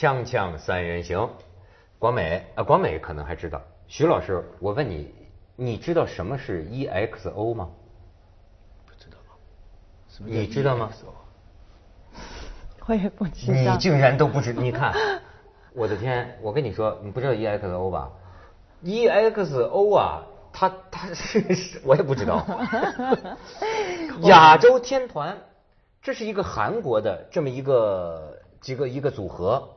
锵锵三人行，广美啊，广美可能还知道。徐老师，我问你，你知道什么是 EXO 吗？不知道。你知道吗？我也不知道。你竟然都不知？你看，我的天！我跟你说，你不知道 EXO 吧？EXO 啊，他他是 我也不知道。亚洲天团，这是一个韩国的这么一个几个一个组合，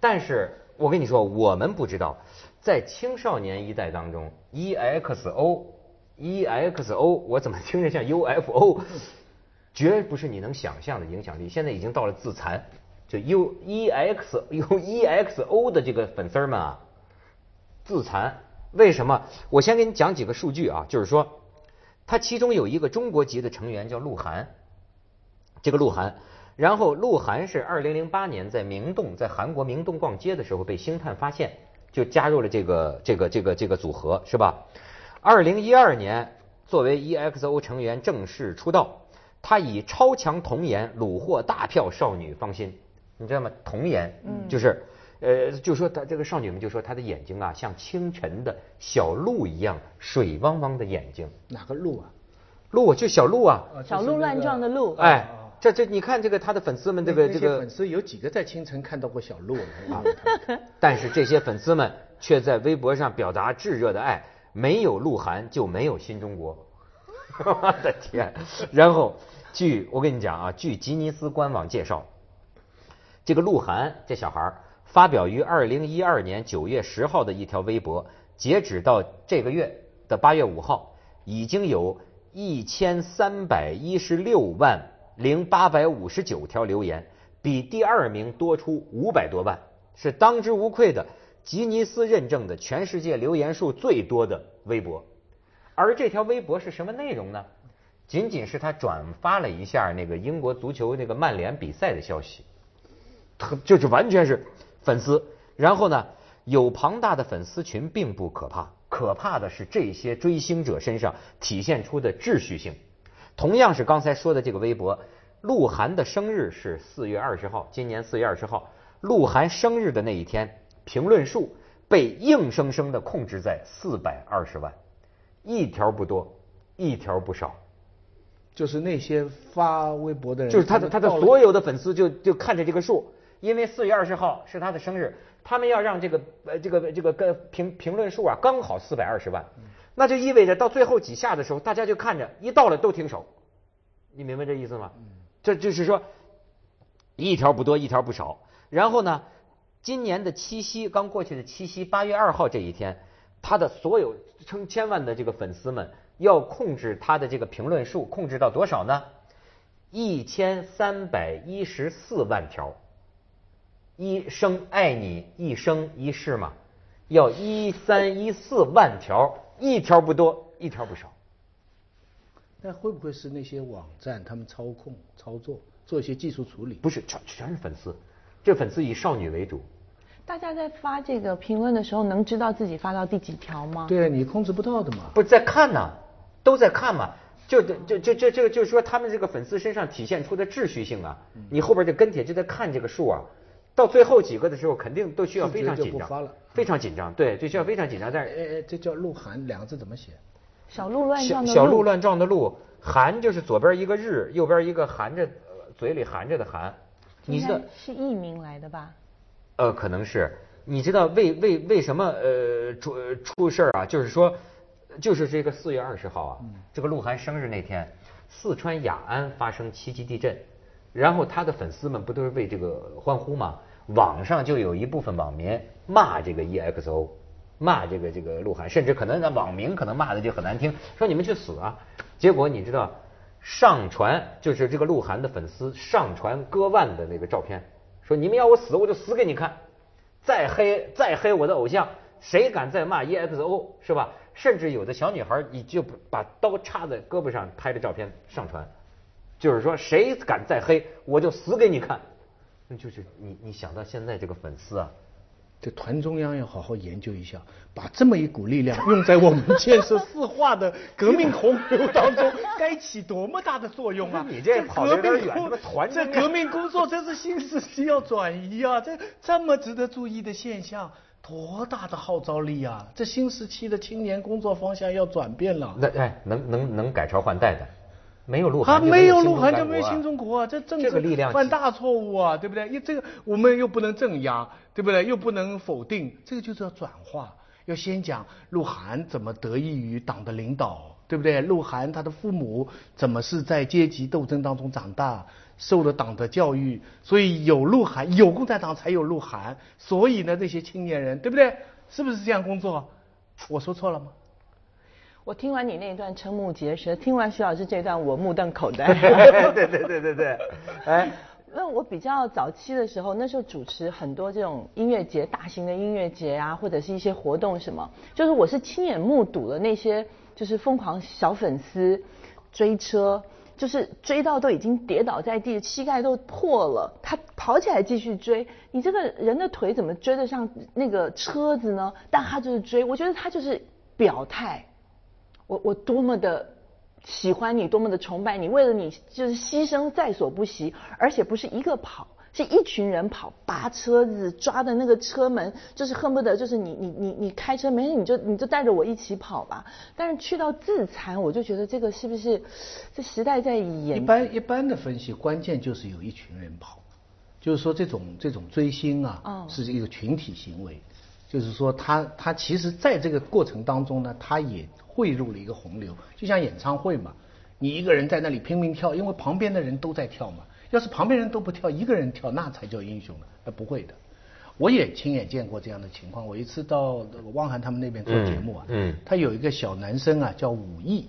但是我跟你说，我们不知道，在青少年一代当中，EXO EXO，我怎么听着像 UFO？绝不是你能想象的影响力，现在已经到了自残。就 U E X U E X O 的这个粉丝们啊，自残。为什么？我先给你讲几个数据啊，就是说，他其中有一个中国籍的成员叫鹿晗，这个鹿晗，然后鹿晗是二零零八年在明洞，在韩国明洞逛街的时候被星探发现，就加入了这个这个这个这个组合，是吧？二零一二年作为 E X O 成员正式出道。他以超强童颜虏获大票少女芳心，你知道吗？童颜，嗯，就是，呃，就说他这个少女们就说他的眼睛啊，像清晨的小鹿一样水汪汪的眼睛。哪个鹿啊？鹿就小鹿啊。小鹿乱撞的鹿。哎，这这你看这个他的粉丝们这个这个。粉丝有几个在清晨看到过小鹿啊？但是这些粉丝们却在微博上表达炙热的爱，没有鹿晗就没有新中国。我的天！然后，据我跟你讲啊，据吉尼斯官网介绍，这个鹿晗这小孩发表于二零一二年九月十号的一条微博，截止到这个月的八月五号，已经有一千三百一十六万零八百五十九条留言，比第二名多出五百多万，是当之无愧的吉尼斯认证的全世界留言数最多的微博。而这条微博是什么内容呢？仅仅是他转发了一下那个英国足球那个曼联比赛的消息，就是完全是粉丝。然后呢，有庞大的粉丝群并不可怕，可怕的是这些追星者身上体现出的秩序性。同样是刚才说的这个微博，鹿晗的生日是四月二十号，今年四月二十号，鹿晗生日的那一天，评论数被硬生生的控制在四百二十万。一条不多，一条不少，就是那些发微博的人，就是他的他的所有的粉丝就就看着这个数，因为四月二十号是他的生日，他们要让这个呃这个这个跟评评论数啊刚好四百二十万，那就意味着到最后几下的时候，大家就看着一到了都停手，你明白这意思吗？这就是说一条不多，一条不少。然后呢，今年的七夕刚过去的七夕，八月二号这一天。他的所有成千万的这个粉丝们要控制他的这个评论数，控制到多少呢？一千三百一十四万条，一生爱你一生一世嘛，要一三一四万条，一条不多，一条不少。那会不会是那些网站他们操控操作，做一些技术处理？不是，全全是粉丝，这粉丝以少女为主。大家在发这个评论的时候，能知道自己发到第几条吗？对，你控制不到的嘛。不是在看呢，都在看嘛。就就就就这个就是说，他们这个粉丝身上体现出的秩序性啊，你后边就跟帖就在看这个数啊。到最后几个的时候，肯定都需要非常紧张，非常紧张。对，就需要非常紧张。但是，哎哎，这叫鹿晗两个字怎么写？小鹿乱撞的小鹿乱撞的鹿，晗就是左边一个日，右边一个含着嘴里含着的含。你这是艺名来的吧？呃，可能是。你知道为为为什么呃出出事儿啊？就是说，就是这个四月二十号啊，这个鹿晗生日那天，四川雅安发生七级地震，然后他的粉丝们不都是为这个欢呼吗？网上就有一部分网民骂这个 EXO，骂这个这个鹿晗，甚至可能那网名可能骂的就很难听，说你们去死啊！结果你知道，上传就是这个鹿晗的粉丝上传割腕的那个照片，说你们要我死，我就死给你看。再黑再黑我的偶像，谁敢再骂 EXO 是吧？甚至有的小女孩，你就把刀插在胳膊上拍的照片上传，就是说谁敢再黑，我就死给你看。那就是你你想到现在这个粉丝啊，这团中央要好好研究一下，把这么一股力量用在我们建设四化的革命洪流当中，该起多么大的作用啊！你这跑得有点远革命什么团这革命工作真是新时期要转移啊！这这么值得注意的现象，多大的号召力啊！这新时期的青年工作方向要转变了。那哎，能能能改朝换代的，没有鹿晗就没有鹿晗就没有新中国啊，这政治这个力量犯大错误啊，对不对？因为这个我们又不能镇压，对不对？又不能否定，这个就是要转化。要先讲鹿晗怎么得益于党的领导，对不对？鹿晗他的父母怎么是在阶级斗争当中长大，受了党的教育，所以有鹿晗，有共产党才有鹿晗。所以呢，这些青年人，对不对？是不是这样工作？我说错了吗？我听完你那一段瞠目结舌，听完徐老师这段我目瞪口呆。对对对对对，哎，那我比较早期的时候，那时候主持很多这种音乐节、大型的音乐节啊，或者是一些活动什么，就是我是亲眼目睹了那些就是疯狂小粉丝追车，就是追到都已经跌倒在地，膝盖都破了，他跑起来继续追。你这个人的腿怎么追得上那个车子呢？但他就是追，我觉得他就是表态。我我多么的喜欢你，多么的崇拜你，为了你就是牺牲在所不惜，而且不是一个跑，是一群人跑，拔车子，抓的那个车门，就是恨不得就是你你你你开车没事你就你就带着我一起跑吧。但是去到自残，我就觉得这个是不是这时代在演一？般一般的分析，关键就是有一群人跑，就是说这种这种追星啊，哦是一个群体行为，就是说他他其实在这个过程当中呢，他也汇入了一个洪流，就像演唱会嘛，你一个人在那里拼命跳，因为旁边的人都在跳嘛，要是旁边人都不跳，一个人跳，那才叫英雄呢，那不会的。我也亲眼见过这样的情况。我一次到汪涵他们那边做节目啊，嗯嗯他有一个小男生啊，叫武艺，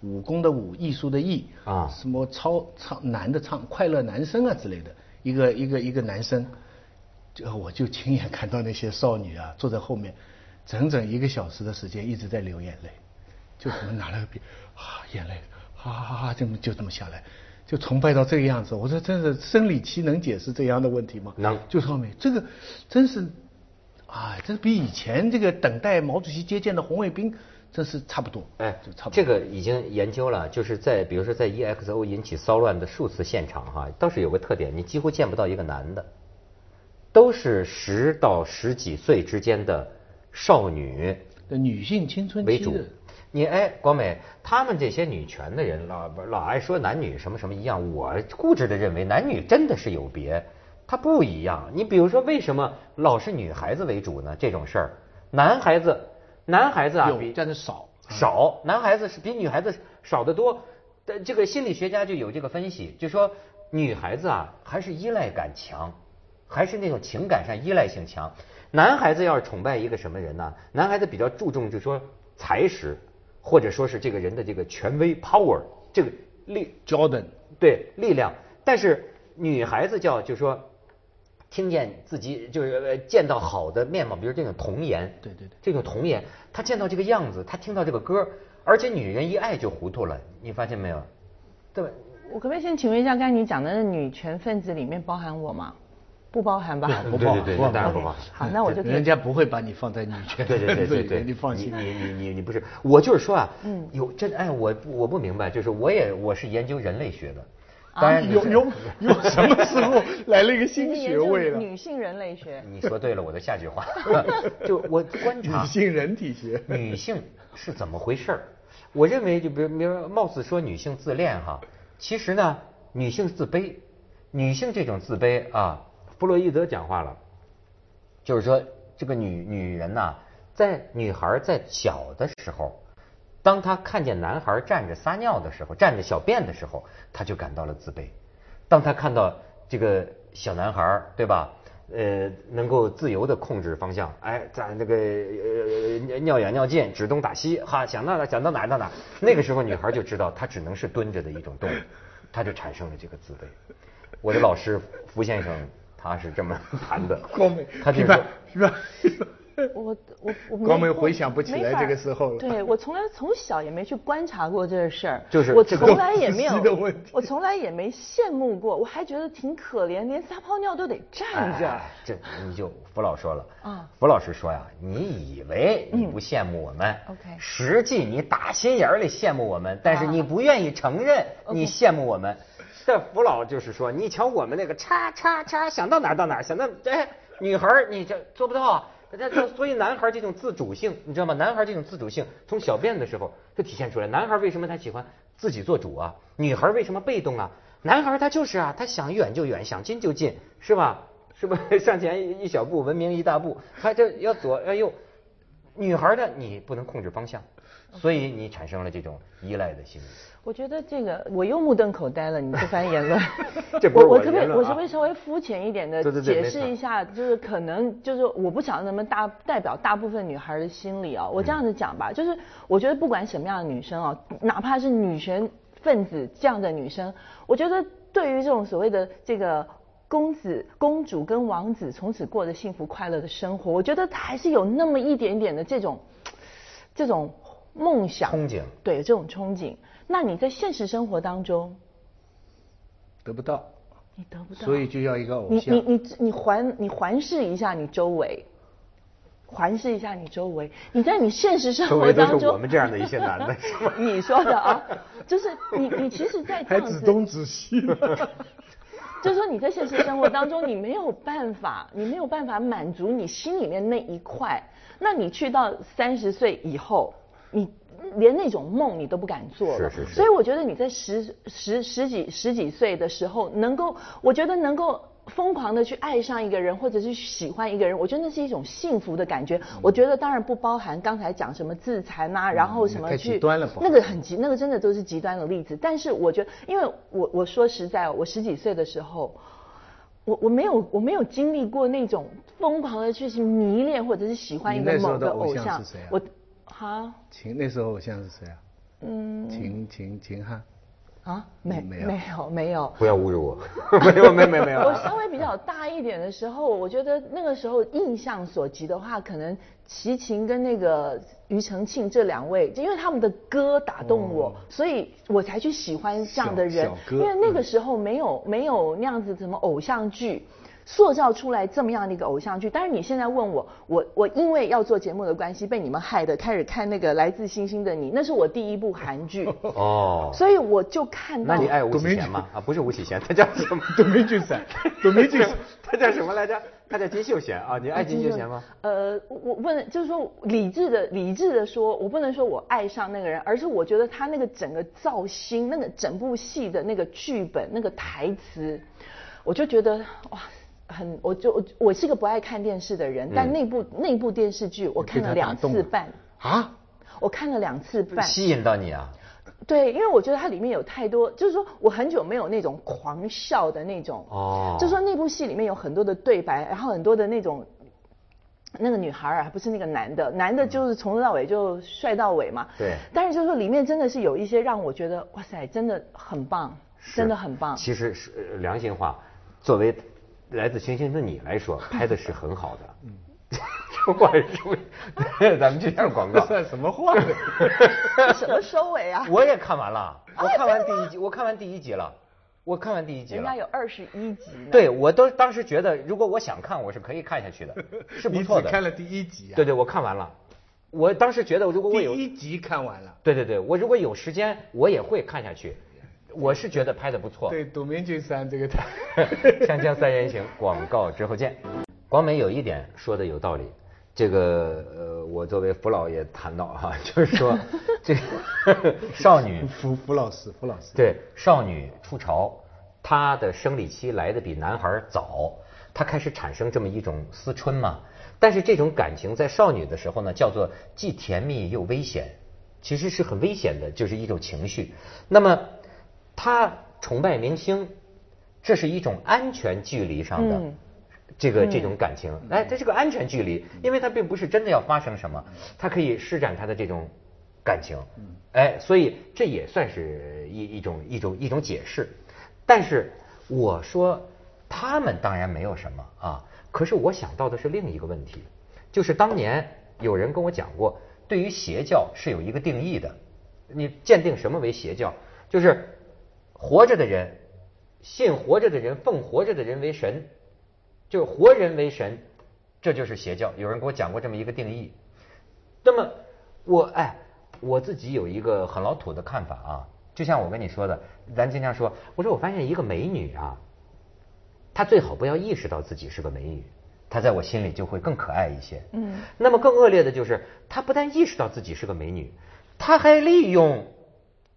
武功的武，艺术的艺啊什么超唱男的唱快乐男生啊之类的，一个一个一个男生，就我就亲眼看到那些少女啊坐在后面，整整一个小时的时间一直在流眼泪，就可能拿了个笔啊眼泪哈哈哈这么就这么下来。就崇拜到这个样子，我说真的，生理期能解释这样的问题吗？能就是后面这个真是，啊，这比以前这个等待毛主席接见的红卫兵，真是差不多。哎就差不多。这个已经研究了，就是在比如说在 EXO 引起骚乱的数次现场哈，倒是有个特点，你几乎见不到一个男的，都是十到十几岁之间的少女的女性青春为主。你哎，广美，他们这些女权的人老老爱说男女什么什么一样，我固执的认为男女真的是有别，它不一样。你比如说，为什么老是女孩子为主呢？这种事儿，男孩子，男孩子啊，比占的少少，男孩子是比女孩子少得多。呃，这个心理学家就有这个分析，就说女孩子啊还是依赖感强，还是那种情感上依赖性强。男孩子要是崇拜一个什么人呢？男孩子比较注重就说才识，或者说是这个人的这个权威 power 这个力 Jordan 对力量，但是女孩子叫就说听见自己就是呃见到好的面貌，比如这种童颜，对对对这种童颜，她见到这个样子，她听到这个歌，而且女人一爱就糊涂了，你发现没有？对？我可不可以先请问一下，刚才你讲的那女权分子里面包含我吗？不包含吧？不包对对对不包当然不包好，那我就人家不会把你放在女权对对对对对，你放心。你你你你不是，我就是说啊，嗯有这哎，我我不明白，就是我也我是研究人类学的，啊当然有有有什么时候来了一个新学位了？女性人类学。你说对了我的下句话，就我观察女性人体学。女性是怎么回事儿？我认为，就比如，比如，貌似说女性自恋哈，其实呢，女性自卑，女性这种自卑啊，弗洛伊德讲话了，就是说这个女女人呐、在女孩在小的时候，当她看见男孩站着撒尿的时候，站着小便的时候，她就感到了自卑。当她看到这个小男孩，对吧？呃，能够自由的控制方向，哎，在那个呃尿远尿近，指东打西，哈，想到哪想到哪到哪。那个时候，女孩就知道她只能是蹲着的一种动物，她就产生了这个自卑。我的老师福先生他是这么 谈的，光美，他就说是吧？是吧？我我我没光美回想不起来这个时候了对我从来从小也没去观察过这个事儿，就是我从来也没有我从来也没羡慕过，我还觉得挺可怜，连撒泡尿都得站着。哎这你就福老说了啊福老师说呀，你以为你不羡慕我们、嗯 OK 实际你打心眼儿里羡慕我们，但是啊你不愿意承认你羡慕我们。这福老就是说，你瞧我们那个叉叉叉，想到哪儿到哪儿，想到哎，女孩儿你这做不到啊。这，所以男孩儿这种自主性，你知道吗？男孩儿这种自主性从小便的时候就体现出来。男孩为什么他喜欢自己做主啊？女孩为什么被动啊？男孩他就是啊，他想远就远，想近就近，是吧？是不向 前一小步，文明一大步？他这要左要右。女孩儿的你不能控制方向，所以你产生了这种依赖的心理。我觉得这个我又目瞪口呆了，你这番言论 这不是我我可不可以言论啊我可不可以稍微肤浅一点的解释一下？就是可能就是我不晓得能不能大代表大部分女孩的心理啊、我这样子讲吧，就是我觉得不管什么样的女生啊、哪怕是女权分子这样的女生，我觉得对于这种所谓的这个。公子、公主跟王子从此过着幸福快乐的生活，我觉得还是有那么一点点的这种，这种梦想、憧憬对这种憧憬。那你在现实生活当中，得不到，你得不到，所以就要一个偶你像。你你你环你环视一下你周围，环视一下你周围，你在你现实生周围都活当中，是我们这样的一些男的，你说的啊，就是你你其实，在这还样子，指东指西。就是说你在现实生活当中，你没有办法，你没有办法满足你心里面那一块。那你去到三十岁以后，你连那种梦你都不敢做了。是是是所以我觉得你在十十十几十几岁的时候，能够，我觉得能够。疯狂的去爱上一个人，或者是喜欢一个人，我觉得那是一种幸福的感觉。我觉得当然不包含刚才讲什么自残啊，然后什么去极端了那个很极，那个真的都是极端的例子。但是我觉得，因为我我说实在，我十几岁的时候，我我没有我没有经历过那种疯狂的去迷恋或者是喜欢一个某个的偶像。我哈秦那时候偶像是谁啊？嗯秦秦秦汉。啊没没有没有没有。不要侮辱我，没有没有没有没有。我稍微比较大一点的时候，我觉得那个时候印象所及的话，可能齐秦跟那个庾澄庆这两位，因为他们的歌打动我，哦所以我才去喜欢这样的人因为那个时候没有没有那样子什么偶像剧。塑造出来这么样的一个偶像剧，但是你现在问我，我我因为要做节目的关系被你们害的，开始看那个《来自星星的你》，那是我第一部韩剧，哦，所以我就看到。那你爱吴启贤吗？啊，不是吴启贤，他叫什么？董明俊噻，董明俊，他叫什么来着？他叫金秀贤啊，你爱金秀贤吗？呃，我不能就是说理智的理智的说，我不能说我爱上那个人，而是我觉得他那个整个造型，那个整部戏的那个剧本，那个台词，我就觉得哇。很，我就我我是个不爱看电视的人，但那部那部电视剧我看了两次半啊，我看了两次半，吸引到你啊？对，因为我觉得它里面有太多，就是说我很久没有那种狂笑的那种，哦就说那部戏里面有很多的对白，然后很多的那种。那个女孩啊，还不是那个男的，男的就是从头到尾就帅到尾嘛。对但是就是说里面真的是有一些让我觉得，哇塞，真的很棒，真的很棒。其实是呃良心话，作为来自星星的你来说，拍的是很好的。嗯，这话是不是？咱们这样广告。算什么话呢？什么收尾啊？我也看完了，我看完第一集，我看完第一集了，我看完第一集了人家。有二十一集。对，我都当时觉得，如果我想看，我是可以看下去的，是不错的。只看了第一集啊？对对，我看完了。我当时觉得，如果我有第一集看完了。对对对，我如果有时间，我也会看下去。我是觉得拍的不错。对，董明俊噻，这个他。锵锵三人行，广告之后见。广美有一点说的有道理，这个呃，我作为福老也谈到哈、就是说 这个少女福福老师，福老师。对少女初潮，她的生理期来的比男孩早，她开始产生这么一种思春嘛。但是这种感情在少女的时候呢，叫做既甜蜜又危险，其实是很危险的，就是一种情绪。那么她崇拜明星，这是一种安全距离上的。嗯这个这种感情，哎，这是个安全距离，因为他并不是真的要发生什么，他可以施展他的这种感情，哎，所以这也算是一一种一种一种解释。但是我说他们当然没有什么啊，可是我想到的是另一个问题，就是当年有人跟我讲过，对于邪教是有一个定义的。你鉴定什么为邪教？就是活着的人信活着的人，奉活着的人为神，就是活人为神，这就是邪教。有人给我讲过这么一个定义。那么我哎，我自己有一个很老土的看法啊，就像我跟你说的，咱经常说，我说我发现一个美女啊，她最好不要意识到自己是个美女，她在我心里就会更可爱一些。嗯。那么更恶劣的就是，她不但意识到自己是个美女，她还利用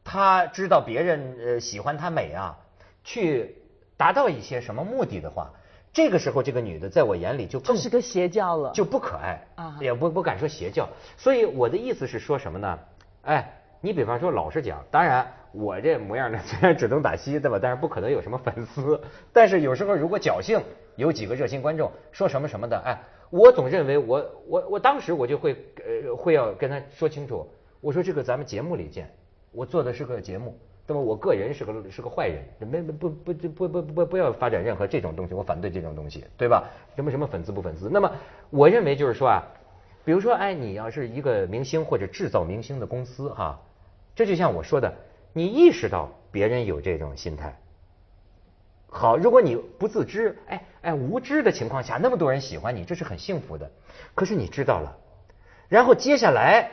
她知道别人呃喜欢他美啊，去达到一些什么目的的话，这个时候这个女的在我眼里就更是个邪教了，就不可爱啊，也不不敢说邪教。所以我的意思是说什么呢？哎，你比方说老实讲，当然。我这模样呢，虽然只能打西，对吧？但是不可能有什么粉丝。但是有时候如果侥幸有几个热心观众说什么什么的，哎，我总认为我我我当时我就会呃会要跟他说清楚，我说这个咱们节目里见，我做的是个节目，那么我个人是个是个坏人，没不不不不不不不要发展任何这种东西，我反对这种东西，对吧？什么什么粉丝不粉丝？那么我认为就是说啊，比如说哎，你要是一个明星或者制造明星的公司哈，这就像我说的。你意识到别人有这种心态，好，如果你不自知，哎哎，无知的情况下，那么多人喜欢你，这是很幸福的。可是你知道了，然后接下来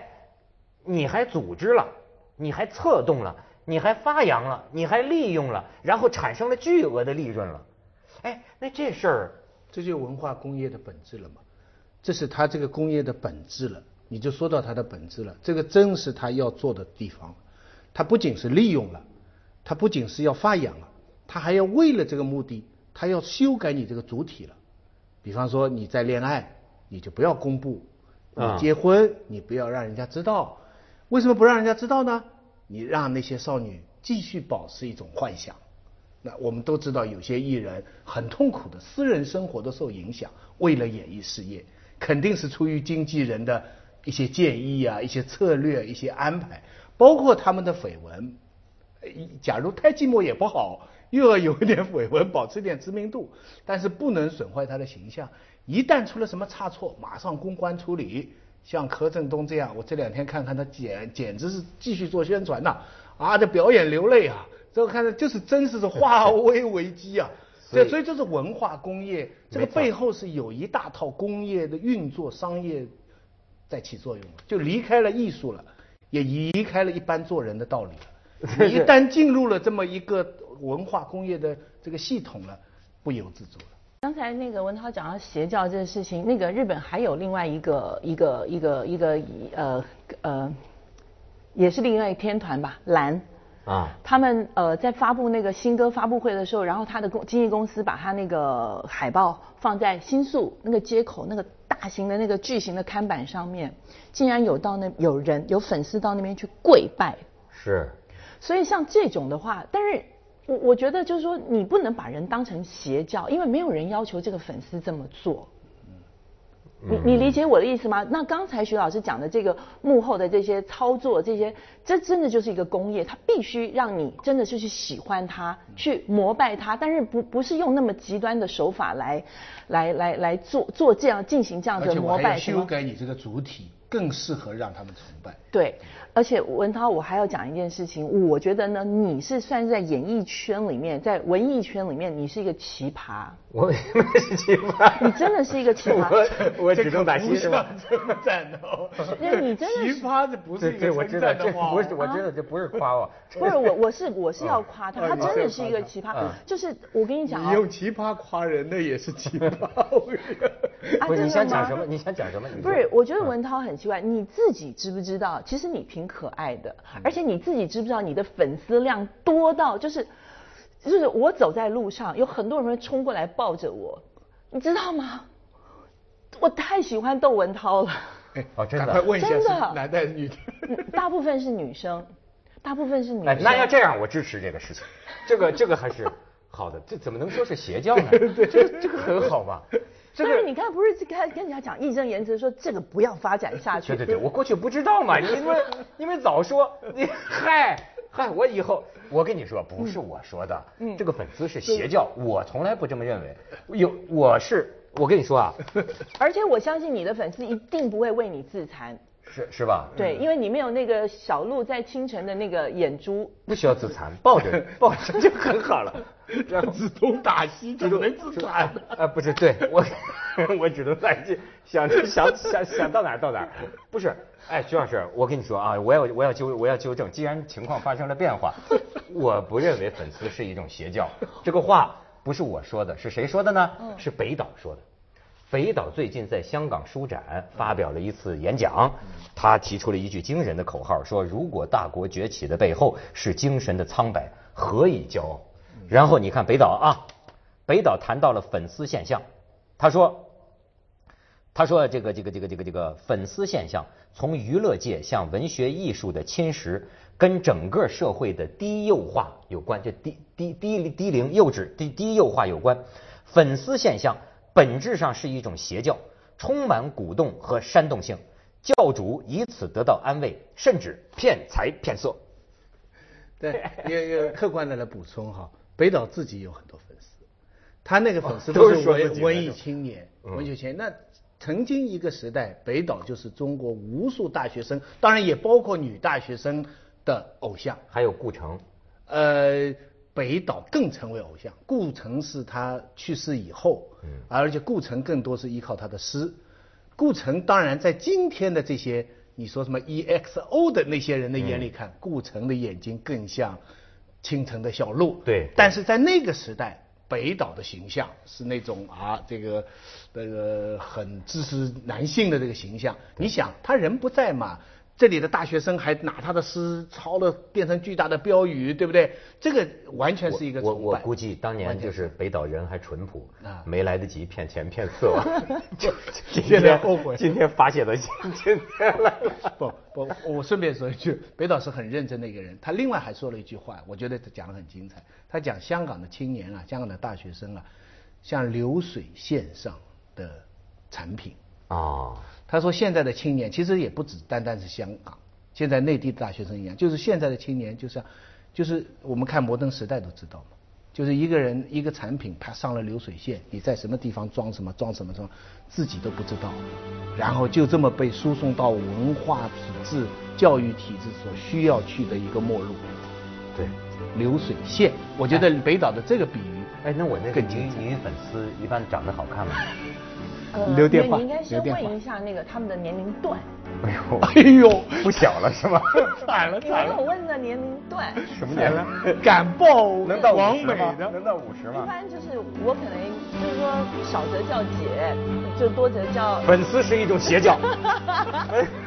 你还组织了，你还策动了，你还发扬了，你还利用了，然后产生了巨额的利润了。哎，那这事儿，这就文化工业的本质了嘛？这是他这个工业的本质了，你就说到它的本质了。这个正是他要做的地方。他不仅是利用了，他不仅是要发扬了，他还要为了这个目的，他要修改你这个主体了。比方说你在恋爱，你就不要公布；你结婚，你不要让人家知道。为什么不让人家知道呢？你让那些少女继续保持一种幻想。那我们都知道，有些艺人很痛苦的，私人生活都受影响，为了演艺事业，肯定是出于经纪人的一些建议啊、一些策略、一些安排。包括他们的绯闻，假如太寂寞也不好，又要有一点绯闻，保持一点知名度，但是不能损坏他的形象。一旦出了什么差错，马上公关处理。像柯震东这样，我这两天看看他简简直是继续做宣传呐，啊，这表演流泪啊，这个看着就是真是是化 危为机啊。对，所以这是文化工业，这个背后是有一大套工业的运作商业在起作用，就离开了艺术了。也离开了一般做人的道理了。一旦进入了这么一个文化工业的这个系统了，不由自主了。刚才那个文涛讲到邪教这个事情，那个日本还有另外一个一个一个一个呃呃，也是另外一个天团吧，蓝啊，他们呃在发布那个新歌发布会的时候，然后他的公经纪公司把他那个海报放在新宿那个街口那个。大型的那个巨型的看板上面，竟然有到那有人有粉丝到那边去跪拜，是，所以像这种的话，但是我我觉得就是说，你不能把人当成邪教，因为没有人要求这个粉丝这么做。你你理解我的意思吗？那刚才徐老师讲的这个幕后的这些操作，这些这真的就是一个工业，它必须让你真的是去喜欢它，去膜拜它，但是不不是用那么极端的手法来来来来做做这样进行这样的膜拜。修改你这个主体，更适合让他们崇拜。对。而且文涛，我还要讲一件事情，我觉得呢，你是算是在演艺圈里面，在文艺圈里面，你是一个奇葩。我是奇葩。你真的是一个奇葩。我我只能打新是吧？称赞哦。因为你真的 奇葩，这不是一个称赞的话。不是，我知道这不是夸我。不是我，我是我是要夸他，他真的是一个奇葩。就是我跟你讲你用奇葩夸人，那也是奇葩。不是你想讲什么？你想讲什么？不是，我觉得文涛很奇怪，你自己知不知道？其实你。挺可爱的，而且你自己知不知道你的粉丝量多到就是，就是我走在路上，有很多人会冲过来抱着我，你知道吗？我太喜欢窦文涛了。哦，真的？问一下，真的？男的女的？大部分是女生，大部分是女生。那要这样，我支持这个事情。这个这个还是好的，这怎么能说是邪教呢？这这个很好吧？但是你刚才不是跟跟人家讲义正言辞说这个不要发展下去？对对对，我过去不知道嘛，你们你们早说，你嗨嗨，我以后我跟你说，不是我说的，这个粉丝是邪教，我从来不这么认为。有我是我跟你说啊，而且我相信你的粉丝一定不会为你自残，是是吧？对，因为你没有那个小鹿在清晨的那个眼珠。不需要自残，抱着 抱着就很好了。然后自动打西，只能自残。啊，不是，对我我只能在这想想想想到哪儿到哪儿。不是，哎，徐老师，我跟你说啊，我要我要纠我要纠正，既然情况发生了变化，我不认为粉丝是一种邪教。这个话不是我说的，是谁说的呢？是北岛说的。北岛最近在香港书展发表了一次演讲，他提出了一句惊人的口号，说如果大国崛起的背后是精神的苍白，何以骄傲？然后你看北岛啊，北岛谈到了粉丝现象，他说，他说这个这个这个这个这个粉丝现象从娱乐界向文学艺术的侵蚀，跟整个社会的低幼化有关，就低低低低龄幼稚低低幼化有关。粉丝现象本质上是一种邪教，充满鼓动和煽动性，教主以此得到安慰，甚至骗财骗色。对，也也客观的来补充哈，北岛自己有很多粉丝，他那个粉丝哦都都是文文艺青年、嗯文学青年。那曾经一个时代，北岛就是中国无数大学生，当然也包括女大学生的偶像。还有顾城，呃，北岛更成为偶像。顾城是他去世以后，嗯而且顾城更多是依靠他的诗。顾城当然在今天的这些你说什么 EXO 的那些人的眼里嗯看，顾城的眼睛更像清晨的小鹿。对但是在那个时代。北岛的形象是那种啊，这个这个很支持男性的这个形象。你想，他人不在嘛，这里的大学生还拿他的诗抄了，变成巨大的标语，对不对？这个完全是一个我。我估计当年就是北岛人还淳朴啊，没来得及骗钱骗色，就 今天后悔今天发泄到今今天来了。不不，我顺便说一句，北岛是很认真的一个人。他另外还说了一句话，我觉得讲得很精彩。他讲香港的青年啊，香港的大学生啊，像流水线上的产品。哦，他说现在的青年其实也不止单单是香港，现在内地的大学生一样，就是现在的青年就像，就是我们看《摩登时代》都知道嘛，就是一个人一个产品它上了流水线，你在什么地方装什么装什么装，自己都不知道，然后就这么被输送到文化体制、教育体制所需要去的一个末路，对，流水线。我觉得北岛的这个比喻，哎，那我那个女女粉丝一般长得好看吗？呃留电话你应该先问一下那个他们的年龄段，哎呦，哎呦，不小了是吗？惨了你没有问的年龄段。什么年龄？敢报能到王五十吗？美的。能到五十吗一？般就是我可能就是说少则叫姐，就多则叫粉丝是一种邪教。